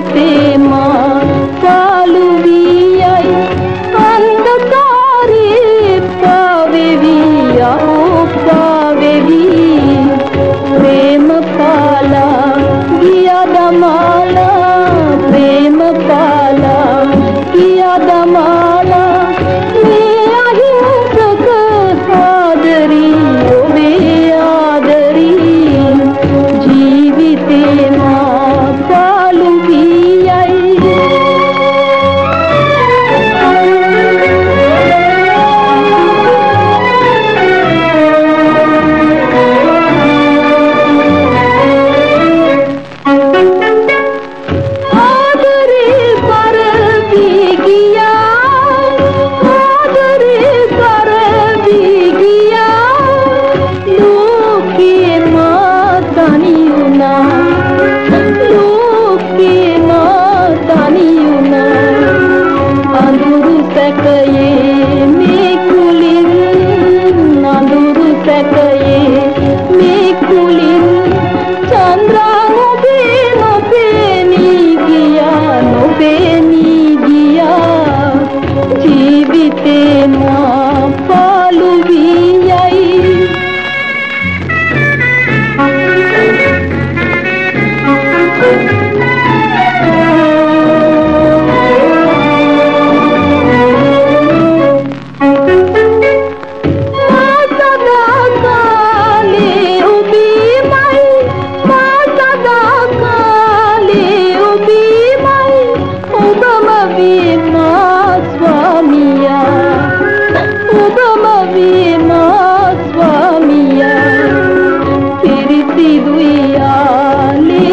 te えん。Sí dueña, ni.